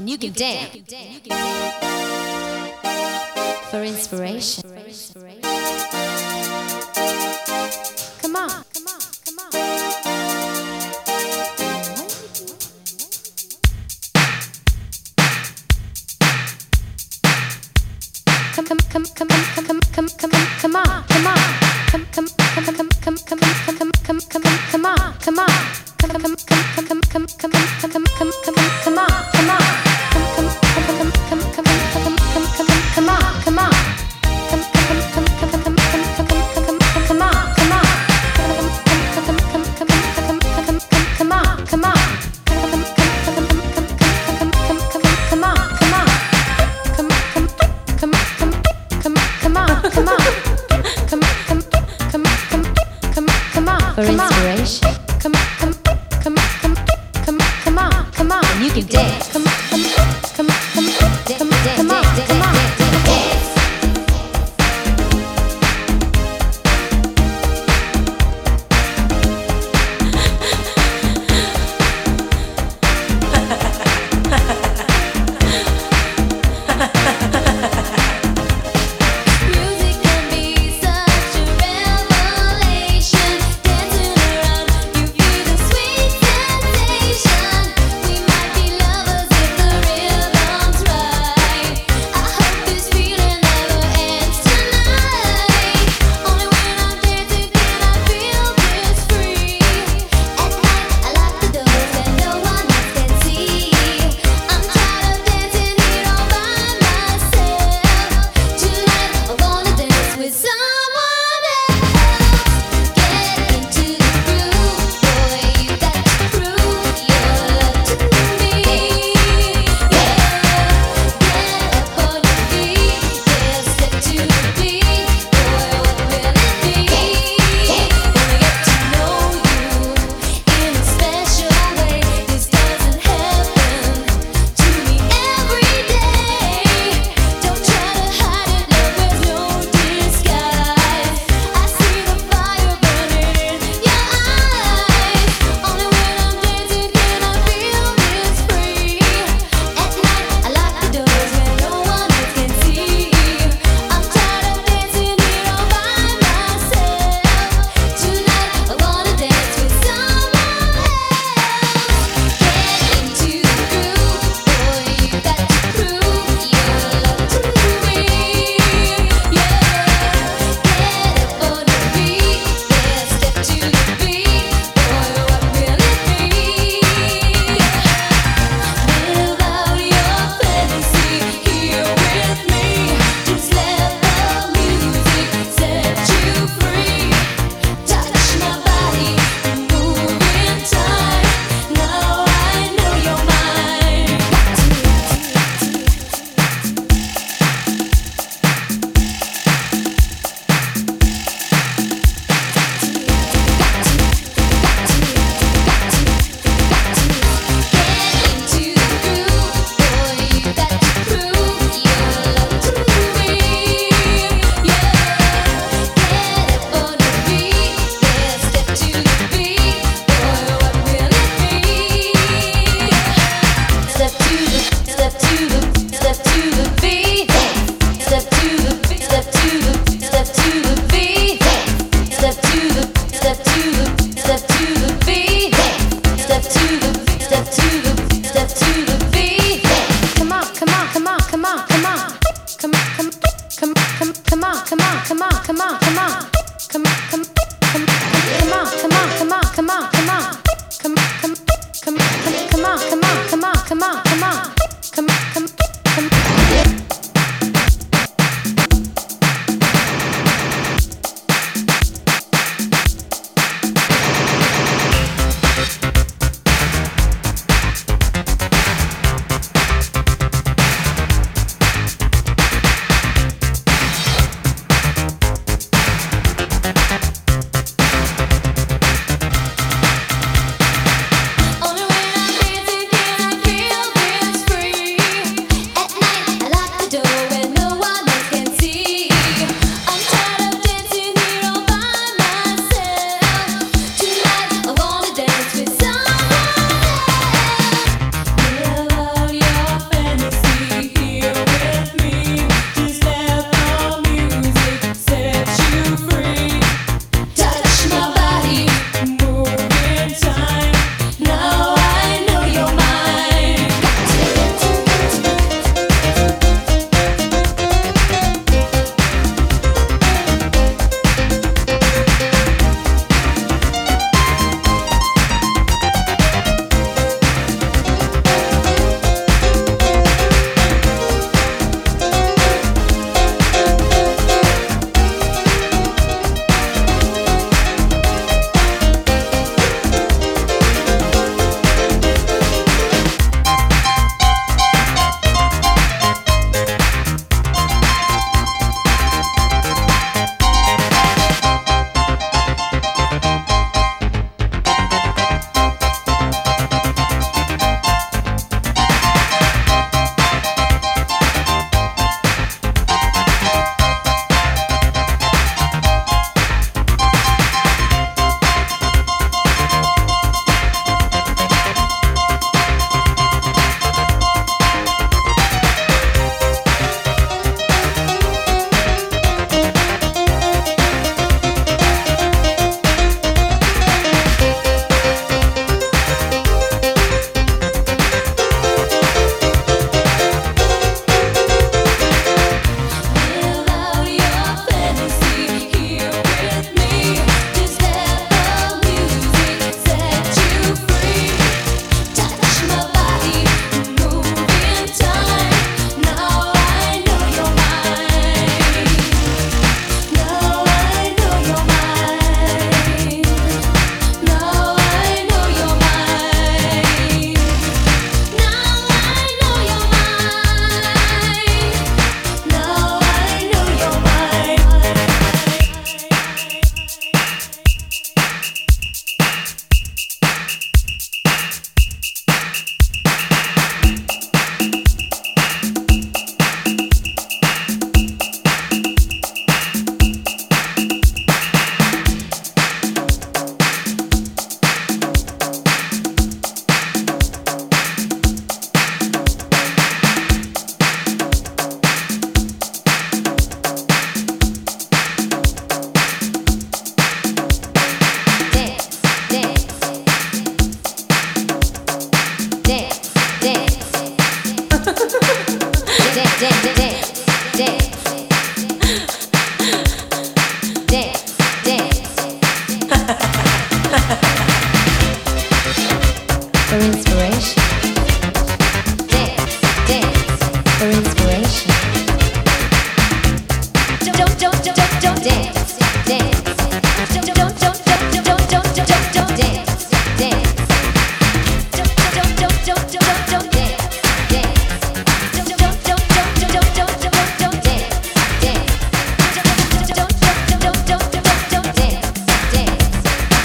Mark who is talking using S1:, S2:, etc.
S1: and you can dance for inspiration. Come on. Come, come, come, come, come, come, come, come, come on, come on, come, come, come, come, come, come, come, come, come, come, come on, come on, come, come, come, come, come, come, come, come, come on.
S2: inspiration.
S1: Come on, come, come, come, come on, come on,
S3: you can dance.
S1: Come on.